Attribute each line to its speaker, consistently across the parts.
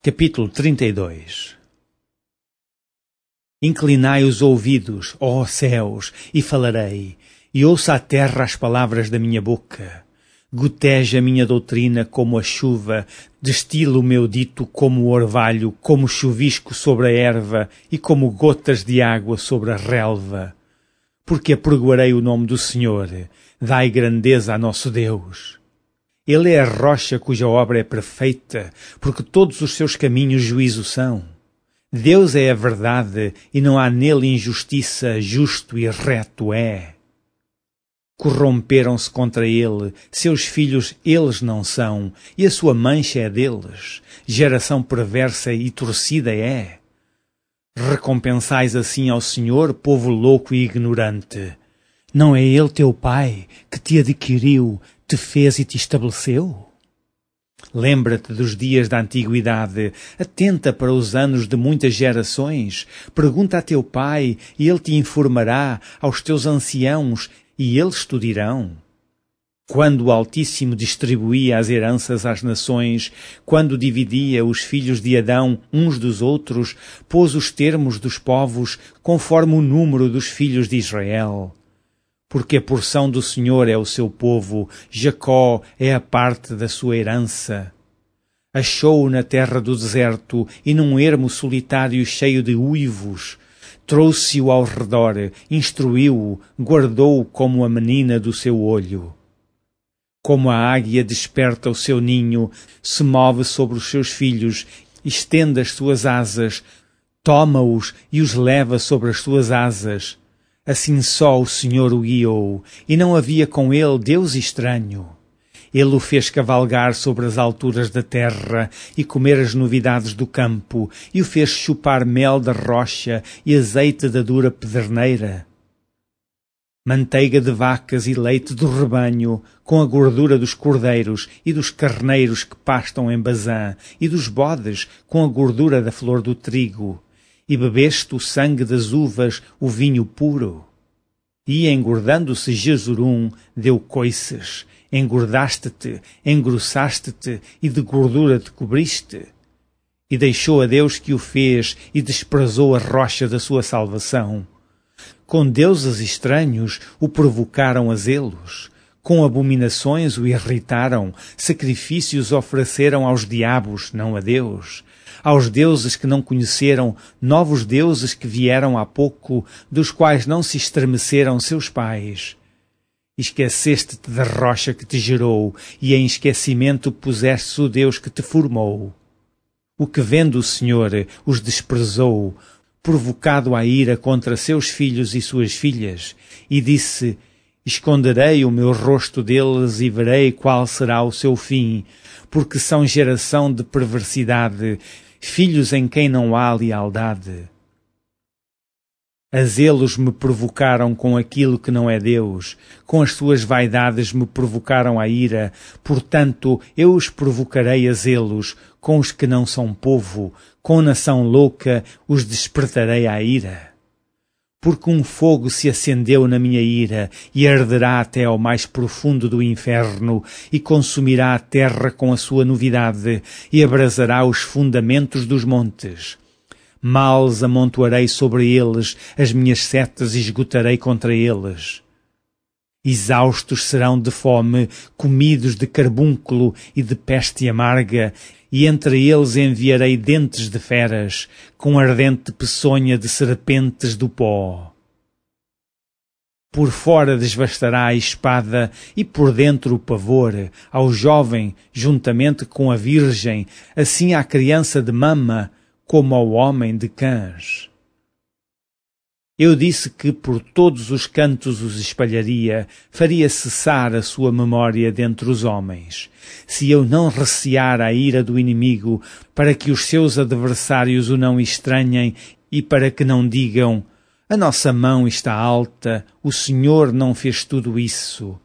Speaker 1: Capítulo 32 Inclinai os ouvidos, ó céus, e falarei, e ouça a terra as palavras da minha boca. Goteja a minha doutrina como a chuva, destila o meu dito como o orvalho, como chuvisco sobre a erva e como gotas de água sobre a relva. Porque apregoarei o nome do Senhor, dai grandeza a nosso Deus. Ele é a rocha cuja obra é perfeita, porque todos os seus caminhos juízo são. Deus é a verdade e não há nele injustiça, justo e reto é. Corromperam-se contra ele, seus filhos eles não são, e a sua mancha é deles, geração perversa e torcida é. Recompensais assim ao Senhor, povo louco e ignorante. Não é ele teu pai que te adquiriu, te fez e te estabeleceu? Lembra-te dos dias da antiguidade, atenta para os anos de muitas gerações, pergunta a teu pai e ele te informará, aos teus anciãos e eles te dirão. Quando o Altíssimo distribuía as heranças às nações, quando dividia os filhos de Adão uns dos outros, pôs os termos dos povos conforme o número dos filhos de Israel porque a porção do Senhor é o seu povo, Jacó é a parte da sua herança. Achou-o na terra do deserto e num ermo solitário cheio de uivos. Trouxe-o ao redor, instruiu-o, guardou-o como a menina do seu olho. Como a águia desperta o seu ninho, se move sobre os seus filhos, estende as suas asas, toma-os e os leva sobre as suas asas Assim só o Senhor o guiou, e não havia com ele Deus estranho. Ele o fez cavalgar sobre as alturas da terra e comer as novidades do campo, e o fez chupar mel da rocha e azeite da dura pederneira. Manteiga de vacas e leite do rebanho, com a gordura dos cordeiros e dos carneiros que pastam em Bazã, e dos bodes, com a gordura da flor do trigo e bebeste o sangue das uvas, o vinho puro. E engordando-se Jesurum, deu coices, engordaste-te, engrossaste-te e de gordura te cobriste. E deixou a Deus que o fez e desprezou a rocha da sua salvação. Com deuses estranhos o provocaram a zelos, com abominações o irritaram, sacrifícios ofereceram aos diabos, não a Deus aos deuses que não conheceram, novos deuses que vieram há pouco, dos quais não se estremeceram seus pais. Esqueceste-te da rocha que te gerou, e em esquecimento puseste o Deus que te formou. O que vendo o Senhor os desprezou, provocado à ira contra seus filhos e suas filhas, e disse, Esconderei o meu rosto deles e verei qual será o seu fim, porque são geração de perversidade, filhos em quem não há lealdade. A zelos me provocaram com aquilo que não é Deus, com as suas vaidades me provocaram a ira, portanto eu os provocarei a zelos, com os que não são povo, com nação louca os despertarei à ira porque um fogo se acendeu na minha ira e arderá até ao mais profundo do inferno e consumirá a terra com a sua novidade e abrasará os fundamentos dos montes. Males amontoarei sobre eles, as minhas setas esgotarei contra eles. Exaustos serão de fome, comidos de carbúnculo e de peste amarga, e entre eles enviarei dentes de feras, com ardente peçonha de serpentes do pó. Por fora desvastará a espada e por dentro o pavor, ao jovem, juntamente com a virgem, assim à criança de mama, como ao homem de cães. Eu disse que por todos os cantos os espalharia, faria cessar a sua memória dentre os homens. Se eu não recear a ira do inimigo, para que os seus adversários o não estranhem e para que não digam, a nossa mão está alta, o Senhor não fez tudo isso.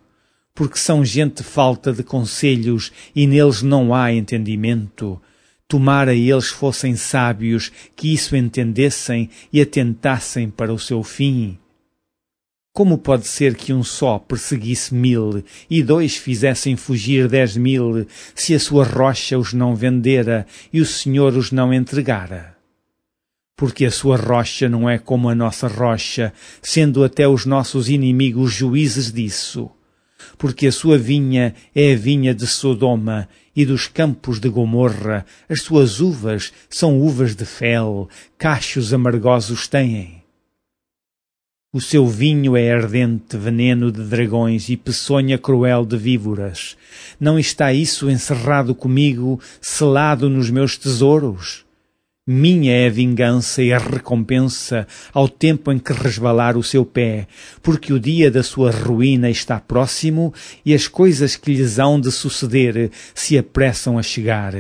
Speaker 1: Porque são gente falta de conselhos e neles não há entendimento tomara eles fossem sábios, que isso entendessem e atentassem para o seu fim. Como pode ser que um só perseguisse mil e dois fizessem fugir dez mil, se a sua rocha os não vendera e o Senhor os não entregara? Porque a sua rocha não é como a nossa rocha, sendo até os nossos inimigos juízes disso. Porque a sua vinha é a vinha de Sodoma e dos campos de Gomorra, as suas uvas são uvas de fel, cachos amargosos têm. O seu vinho é ardente veneno de dragões e peçonha cruel de víboras. Não está isso encerrado comigo, selado nos meus tesouros? Minha é a vingança e a recompensa ao tempo em que resbalar o seu pé, porque o dia da sua ruína está próximo e as coisas que lhes hão de suceder se apressam a chegar.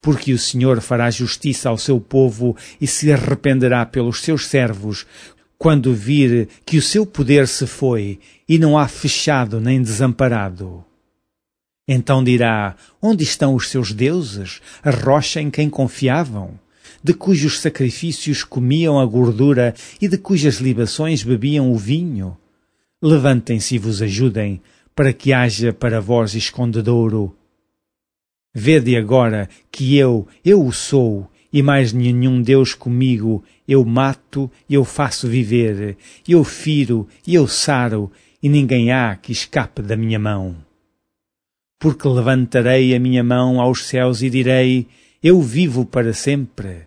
Speaker 1: Porque o Senhor fará justiça ao seu povo e se arrependerá pelos seus servos, quando vir que o seu poder se foi e não há fechado nem desamparado. Então dirá: Onde estão os seus deuses, a rocha em quem confiavam, de cujos sacrifícios comiam a gordura e de cujas libações bebiam o vinho? Levantem-se e vos ajudem, para que haja para vós escondedouro. Vede agora que eu, eu o sou, e mais nenhum Deus comigo, eu mato eu faço viver, eu firo eu saro, e ninguém há que escape da minha mão. Porque levantarei a minha mão aos céus e direi, eu vivo para sempre.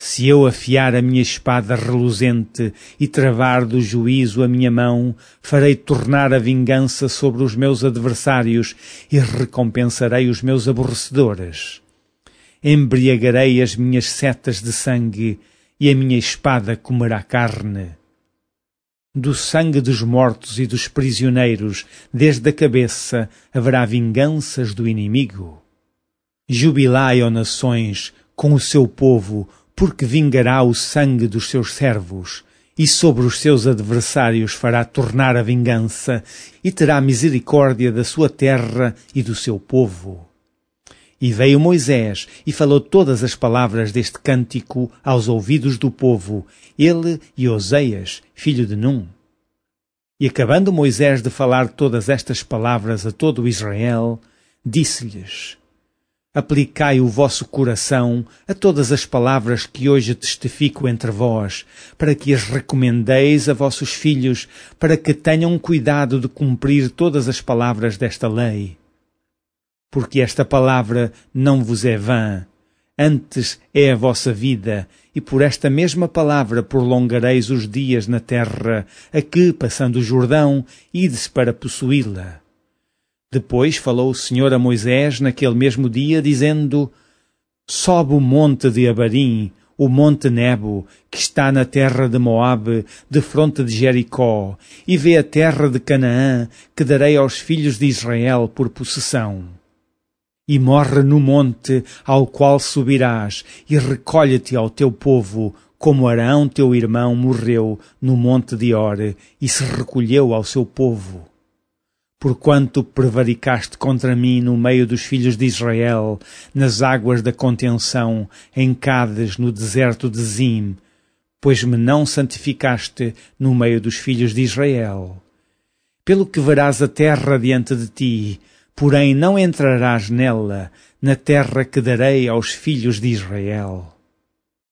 Speaker 1: Se eu afiar a minha espada reluzente e travar do juízo a minha mão, farei tornar a vingança sobre os meus adversários e recompensarei os meus aborrecedores embriagarei as minhas setas de sangue e a minha espada comerá carne. Do sangue dos mortos e dos prisioneiros, desde a cabeça, haverá vinganças do inimigo. Jubilai, ó nações, com o seu povo, porque vingará o sangue dos seus servos, e sobre os seus adversários fará tornar a vingança, e terá misericórdia da sua terra e do seu povo. E veio Moisés e falou todas as palavras deste cântico aos ouvidos do povo, ele e Oseias, filho de Num. E acabando Moisés de falar todas estas palavras a todo Israel, disse-lhes, Aplicai o vosso coração a todas as palavras que hoje testifico entre vós, para que as recomendeis a vossos filhos, para que tenham cuidado de cumprir todas as palavras desta lei porque esta palavra não vos é vã, antes é a vossa vida, e por esta mesma palavra prolongareis os dias na terra, a que, passando o Jordão, ides para possuí-la. Depois falou o Senhor a Moisés naquele mesmo dia, dizendo, Sobe o monte de Abarim, o monte Nebo, que está na terra de Moabe, de fronte de Jericó, e vê a terra de Canaã, que darei aos filhos de Israel por possessão e morre no monte ao qual subirás, e recolhe-te ao teu povo, como Arão teu irmão morreu no monte de Ore, e se recolheu ao seu povo. Porquanto prevaricaste contra mim no meio dos filhos de Israel, nas águas da contenção, em Cades, no deserto de Zim, pois me não santificaste no meio dos filhos de Israel. Pelo que verás a terra diante de ti, porém não entrarás nela, na terra que darei aos filhos de Israel.